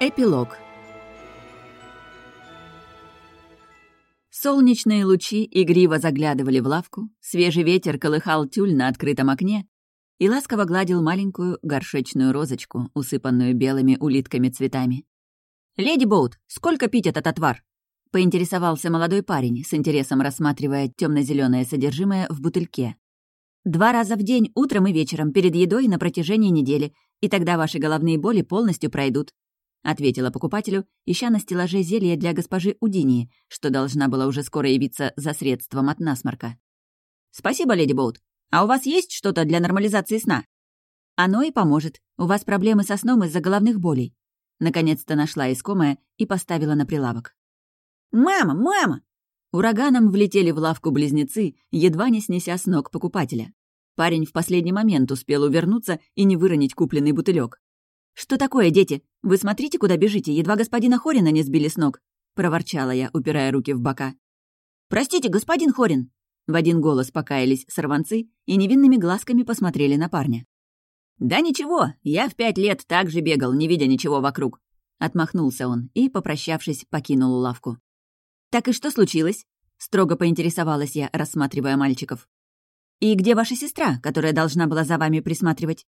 Эпилог Солнечные лучи игриво заглядывали в лавку, свежий ветер колыхал тюль на открытом окне и ласково гладил маленькую горшечную розочку, усыпанную белыми улитками цветами. «Леди Боут, сколько пить этот отвар?» — поинтересовался молодой парень, с интересом рассматривая темно зеленое содержимое в бутыльке. «Два раза в день, утром и вечером, перед едой на протяжении недели, и тогда ваши головные боли полностью пройдут», — ответила покупателю, ища на стеллаже зелье для госпожи Удинии, что должна была уже скоро явиться за средством от насморка. «Спасибо, леди Боут. А у вас есть что-то для нормализации сна?» «Оно и поможет. У вас проблемы со сном из-за головных болей». Наконец-то нашла искомое и поставила на прилавок. «Мама, мама!» Ураганом влетели в лавку близнецы, едва не снеся с ног покупателя. Парень в последний момент успел увернуться и не выронить купленный бутылек. «Что такое, дети? Вы смотрите, куда бежите, едва господина Хорина не сбили с ног!» — проворчала я, упирая руки в бока. «Простите, господин Хорин!» В один голос покаялись сорванцы и невинными глазками посмотрели на парня. «Да ничего, я в пять лет так же бегал, не видя ничего вокруг», — отмахнулся он и, попрощавшись, покинул лавку. «Так и что случилось?» — строго поинтересовалась я, рассматривая мальчиков. «И где ваша сестра, которая должна была за вами присматривать?»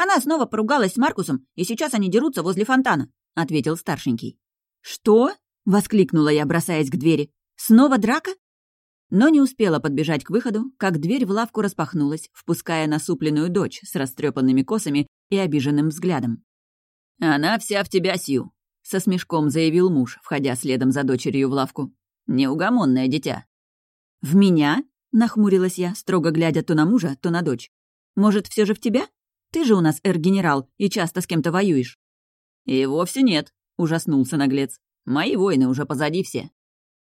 Она снова поругалась с Маркусом, и сейчас они дерутся возле фонтана», — ответил старшенький. «Что?» — воскликнула я, бросаясь к двери. «Снова драка?» Но не успела подбежать к выходу, как дверь в лавку распахнулась, впуская насупленную дочь с растрепанными косами и обиженным взглядом. «Она вся в тебя, Сью», — со смешком заявил муж, входя следом за дочерью в лавку. «Неугомонное дитя». «В меня?» — нахмурилась я, строго глядя то на мужа, то на дочь. «Может, все же в тебя?» Ты же у нас эр-генерал и часто с кем-то воюешь». «И вовсе нет», — ужаснулся наглец. «Мои войны уже позади все».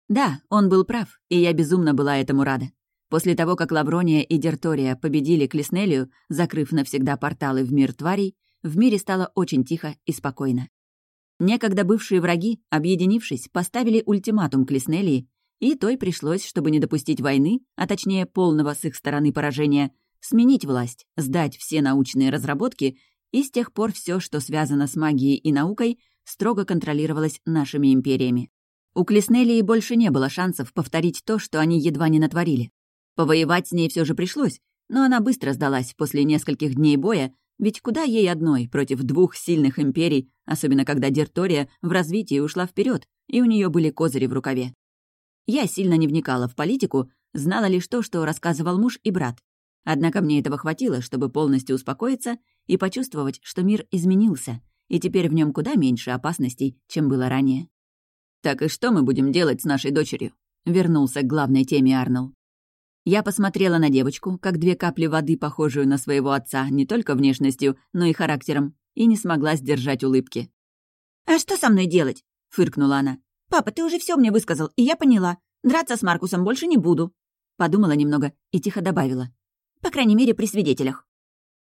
Да, он был прав, и я безумно была этому рада. После того, как Лаврония и Дертория победили Клеснелию, закрыв навсегда порталы в мир тварей, в мире стало очень тихо и спокойно. Некогда бывшие враги, объединившись, поставили ультиматум Клеснелии, и той пришлось, чтобы не допустить войны, а точнее полного с их стороны поражения, сменить власть, сдать все научные разработки, и с тех пор все, что связано с магией и наукой, строго контролировалось нашими империями. У Клеснелии больше не было шансов повторить то, что они едва не натворили. Повоевать с ней все же пришлось, но она быстро сдалась после нескольких дней боя, ведь куда ей одной против двух сильных империй, особенно когда Дертория в развитии ушла вперед, и у нее были козыри в рукаве. Я сильно не вникала в политику, знала лишь то, что рассказывал муж и брат. Однако мне этого хватило, чтобы полностью успокоиться и почувствовать, что мир изменился, и теперь в нем куда меньше опасностей, чем было ранее. «Так и что мы будем делать с нашей дочерью?» — вернулся к главной теме Арнелл. Я посмотрела на девочку, как две капли воды, похожую на своего отца, не только внешностью, но и характером, и не смогла сдержать улыбки. «А что со мной делать?» — фыркнула она. «Папа, ты уже все мне высказал, и я поняла. Драться с Маркусом больше не буду». Подумала немного и тихо добавила. По крайней мере, при свидетелях».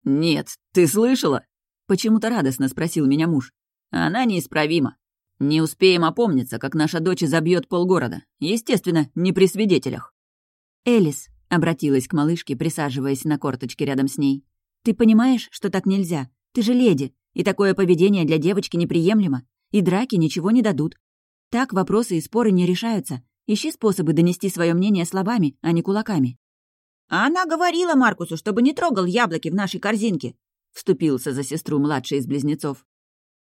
«Нет, ты слышала?» — почему-то радостно спросил меня муж. «Она неисправима. Не успеем опомниться, как наша дочь забьет полгорода. Естественно, не при свидетелях». «Элис», — обратилась к малышке, присаживаясь на корточке рядом с ней. «Ты понимаешь, что так нельзя? Ты же леди, и такое поведение для девочки неприемлемо, и драки ничего не дадут. Так вопросы и споры не решаются. Ищи способы донести свое мнение словами, а не кулаками». А она говорила Маркусу, чтобы не трогал яблоки в нашей корзинке», — вступился за сестру младший из близнецов.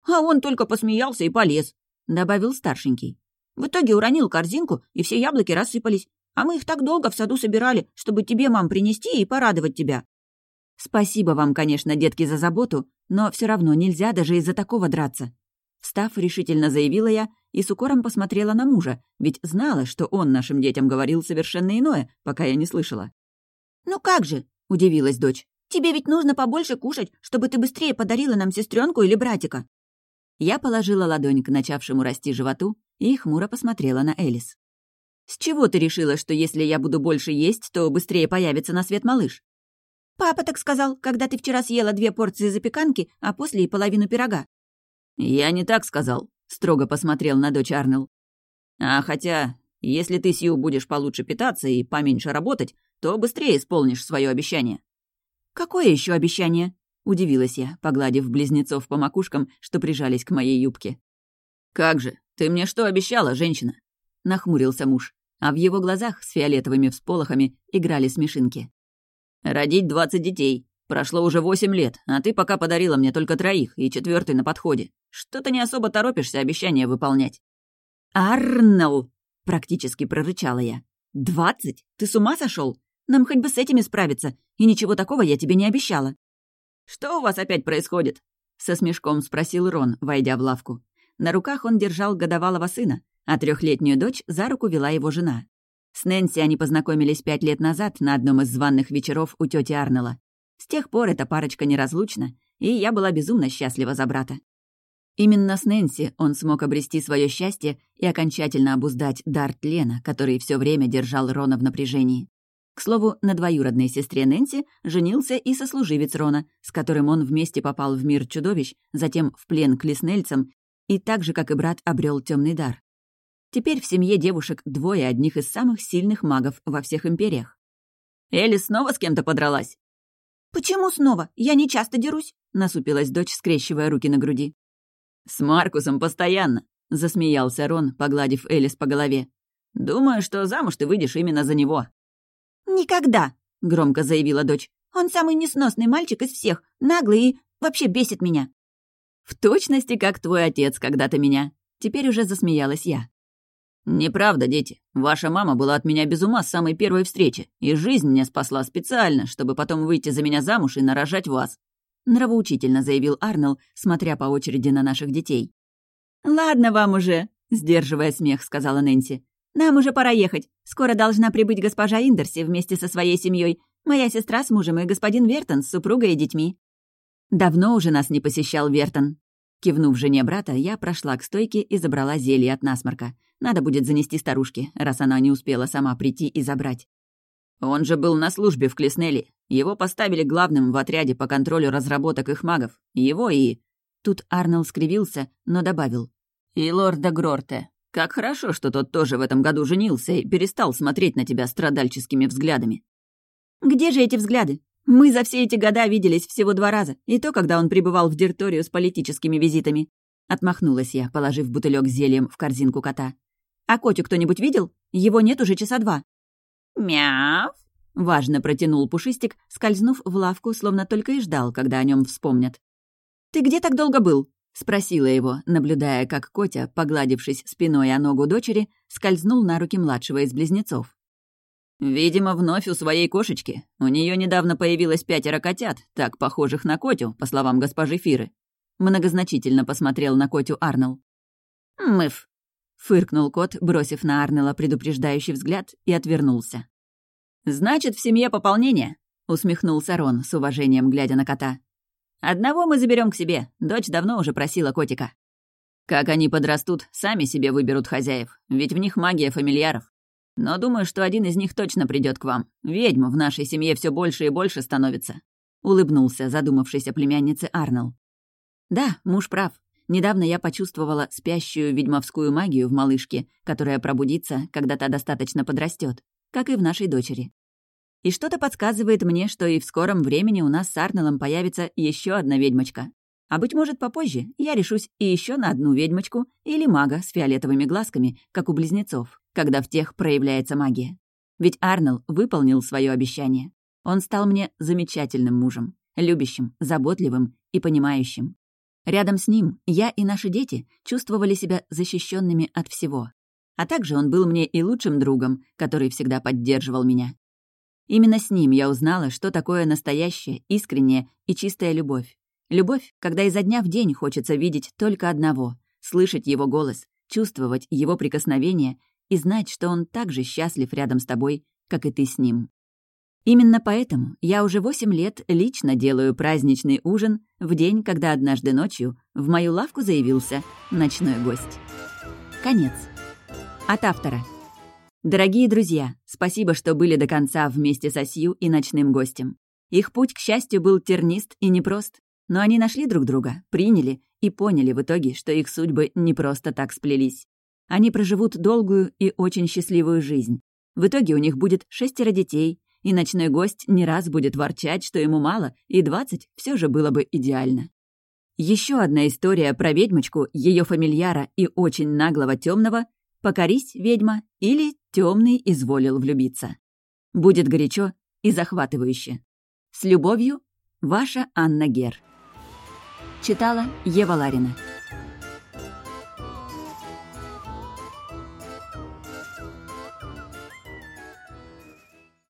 «А он только посмеялся и полез», — добавил старшенький. «В итоге уронил корзинку, и все яблоки рассыпались. А мы их так долго в саду собирали, чтобы тебе, мам, принести и порадовать тебя». «Спасибо вам, конечно, детки, за заботу, но все равно нельзя даже из-за такого драться». Встав, решительно заявила я и с укором посмотрела на мужа, ведь знала, что он нашим детям говорил совершенно иное, пока я не слышала. «Ну как же?» — удивилась дочь. «Тебе ведь нужно побольше кушать, чтобы ты быстрее подарила нам сестренку или братика». Я положила ладонь к начавшему расти животу и хмуро посмотрела на Элис. «С чего ты решила, что если я буду больше есть, то быстрее появится на свет малыш?» «Папа так сказал, когда ты вчера съела две порции запеканки, а после и половину пирога». «Я не так сказал», — строго посмотрел на дочь Арнелл. «А хотя, если ты, Сью, будешь получше питаться и поменьше работать, то быстрее исполнишь свое обещание». «Какое еще обещание?» — удивилась я, погладив близнецов по макушкам, что прижались к моей юбке. «Как же, ты мне что обещала, женщина?» — нахмурился муж, а в его глазах с фиолетовыми всполохами играли смешинки. «Родить двадцать детей. Прошло уже восемь лет, а ты пока подарила мне только троих, и четвертый на подходе. Что-то не особо торопишься обещания выполнять». «Арнелл!» — практически прорычала я. «Двадцать? Ты с ума сошел? Нам хоть бы с этими справиться, и ничего такого я тебе не обещала». «Что у вас опять происходит?» — со смешком спросил Рон, войдя в лавку. На руках он держал годовалого сына, а трехлетнюю дочь за руку вела его жена. С Нэнси они познакомились пять лет назад на одном из званных вечеров у тети Арнелла. С тех пор эта парочка неразлучна, и я была безумно счастлива за брата. Именно с Нэнси он смог обрести свое счастье и окончательно обуздать дар тлена, который все время держал Рона в напряжении. К слову, на двоюродной сестре Нэнси женился и сослуживец Рона, с которым он вместе попал в мир чудовищ, затем в плен к леснельцам и так же, как и брат, обрел темный дар. Теперь в семье девушек двое одних из самых сильных магов во всех империях. «Элли снова с кем-то подралась?» «Почему снова? Я не часто дерусь», — насупилась дочь, скрещивая руки на груди. «С Маркусом постоянно», — засмеялся Рон, погладив Элис по голове. «Думаю, что замуж ты выйдешь именно за него». «Никогда», — громко заявила дочь. «Он самый несносный мальчик из всех, наглый и вообще бесит меня». «В точности, как твой отец когда-то меня». Теперь уже засмеялась я. «Неправда, дети. Ваша мама была от меня без ума с самой первой встречи, и жизнь мне спасла специально, чтобы потом выйти за меня замуж и нарожать вас», — нравоучительно заявил Арнелл, смотря по очереди на наших детей. «Ладно вам уже», — сдерживая смех, сказала Нэнси. «Нам уже пора ехать. Скоро должна прибыть госпожа Индерси вместе со своей семьей, моя сестра с мужем и господин Вертон с супругой и детьми». Давно уже нас не посещал Вертон. Кивнув жене брата, я прошла к стойке и забрала зелье от насморка. Надо будет занести старушке, раз она не успела сама прийти и забрать. Он же был на службе в Клеснелли. Его поставили главным в отряде по контролю разработок их магов. Его и... Тут Арнелл скривился, но добавил. «И лорда Грорте. Как хорошо, что тот тоже в этом году женился и перестал смотреть на тебя страдальческими взглядами». «Где же эти взгляды? Мы за все эти года виделись всего два раза, и то, когда он пребывал в дирторию с политическими визитами». Отмахнулась я, положив бутылек с зельем в корзинку кота. А Котю кто-нибудь видел? Его нет уже часа два». «Мяв!» — важно протянул Пушистик, скользнув в лавку, словно только и ждал, когда о нем вспомнят. «Ты где так долго был?» — спросила его, наблюдая, как Котя, погладившись спиной о ногу дочери, скользнул на руки младшего из близнецов. «Видимо, вновь у своей кошечки. У нее недавно появилось пятеро котят, так похожих на Котю, по словам госпожи Фиры». Многозначительно посмотрел на Котю Арнелл. «Мыв», Фыркнул кот, бросив на Арнела предупреждающий взгляд, и отвернулся. «Значит, в семье пополнение», — усмехнулся Рон, с уважением глядя на кота. «Одного мы заберем к себе. Дочь давно уже просила котика». «Как они подрастут, сами себе выберут хозяев, ведь в них магия фамильяров. Но думаю, что один из них точно придет к вам. Ведьм в нашей семье все больше и больше становится», — улыбнулся задумавшийся племяннице Арнелл. «Да, муж прав. Недавно я почувствовала спящую ведьмовскую магию в малышке, которая пробудится, когда та достаточно подрастет, как и в нашей дочери. И что-то подсказывает мне, что и в скором времени у нас с Арнеллом появится еще одна ведьмочка. А быть может, попозже я решусь и еще на одну ведьмочку или мага с фиолетовыми глазками, как у близнецов, когда в тех проявляется магия. Ведь Арнелл выполнил свое обещание. Он стал мне замечательным мужем, любящим, заботливым и понимающим. Рядом с ним я и наши дети чувствовали себя защищенными от всего. А также он был мне и лучшим другом, который всегда поддерживал меня. Именно с ним я узнала, что такое настоящая, искренняя и чистая любовь. Любовь, когда изо дня в день хочется видеть только одного, слышать его голос, чувствовать его прикосновение и знать, что он так же счастлив рядом с тобой, как и ты с ним. Именно поэтому я уже восемь лет лично делаю праздничный ужин в день, когда однажды ночью в мою лавку заявился ночной гость. Конец. От автора. Дорогие друзья, спасибо, что были до конца вместе со Сью и ночным гостем. Их путь, к счастью, был тернист и непрост, но они нашли друг друга, приняли и поняли в итоге, что их судьбы не просто так сплелись. Они проживут долгую и очень счастливую жизнь. В итоге у них будет шестеро детей, и ночной гость не раз будет ворчать, что ему мало, и двадцать все же было бы идеально. Еще одна история про ведьмочку, ее фамильяра и очень наглого темного «Покорись, ведьма» или «Темный изволил влюбиться». Будет горячо и захватывающе. С любовью, ваша Анна Гер. Читала Ева Ларина.